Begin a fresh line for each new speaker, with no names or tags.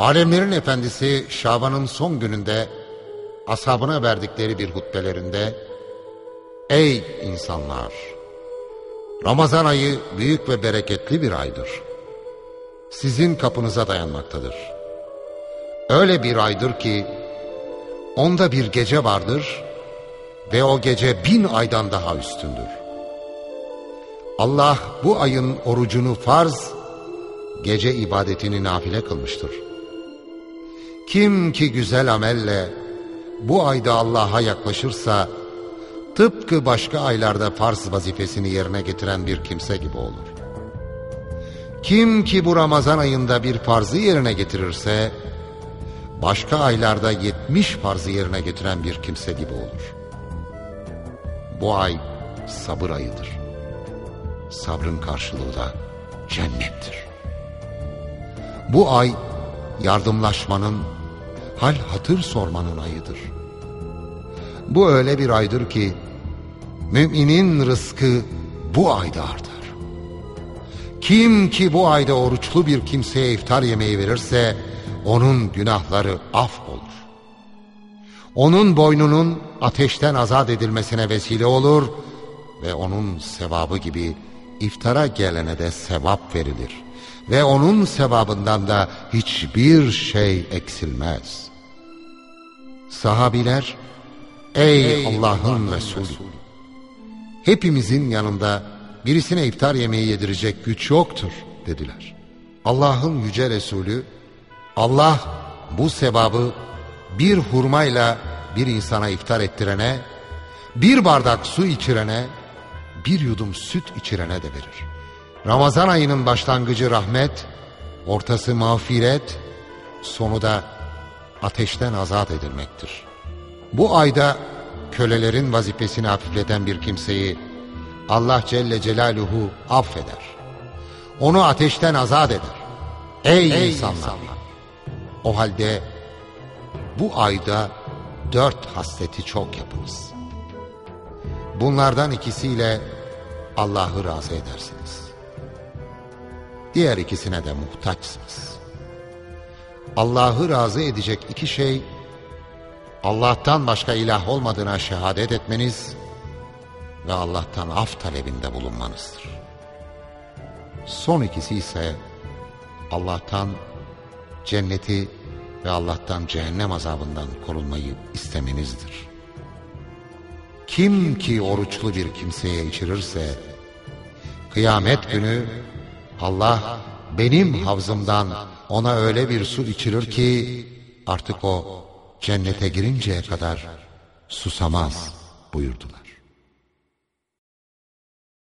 Alemlerin efendisi Şaban'ın son gününde ashabına verdikleri bir hutbelerinde Ey insanlar! Ramazan ayı büyük ve bereketli bir aydır. Sizin kapınıza dayanmaktadır. Öyle bir aydır ki onda bir gece vardır ve o gece bin aydan daha üstündür. Allah bu ayın orucunu farz, gece ibadetini nafile kılmıştır. Kim ki güzel amelle bu ayda Allah'a yaklaşırsa tıpkı başka aylarda farz vazifesini yerine getiren bir kimse gibi olur. Kim ki bu Ramazan ayında bir farzı yerine getirirse başka aylarda yetmiş farzı yerine getiren bir kimse gibi olur. Bu ay sabır ayıdır. Sabrın karşılığı da cennettir. Bu ay yardımlaşmanın, hal hatır sormanın ayıdır. Bu öyle bir aydır ki müminin rızkı bu ayda artar. Kim ki bu ayda oruçlu bir kimseye iftar yemeği verirse onun günahları af olur. Onun boynunun ateşten azat edilmesine vesile olur ve onun sevabı gibi iftara gelene de sevap verilir. Ve onun sevabından da hiçbir şey eksilmez. Sahabiler, ey, Allah'ın Resulü, hepimizin yanında birisine iftar yemeği yedirecek güç yoktur dediler. Allah'ın yüce Resulü, Allah bu sevabı bir hurmayla bir insana iftar ettirene, bir bardak su içirene, bir yudum süt içirene de verir. Ramazan ayının başlangıcı rahmet, ortası mağfiret, sonu da ateşten azat edilmektir. Bu ayda kölelerin vazifesini hafifleten bir kimseyi Allah Celle Celaluhu affeder. Onu ateşten azat eder. Ey, Ey insanlar! insanlar! O halde bu ayda dört hasleti çok yapınız. Bunlardan ikisiyle Allah'ı razı edersiniz. Diğer ikisine de muhtaçsınız. Allah'ı razı edecek iki şey, Allah'tan başka ilah olmadığına şehadet etmeniz ve Allah'tan af talebinde bulunmanızdır. Son ikisi ise Allah'tan cenneti ve Allah'tan cehennem azabından korunmayı istemenizdir. Kim ki oruçlu bir kimseye içirirse, kıyamet günü Allah benim havzımdan ona öyle bir su içirir ki artık o cennete girinceye kadar susamaz buyurdular.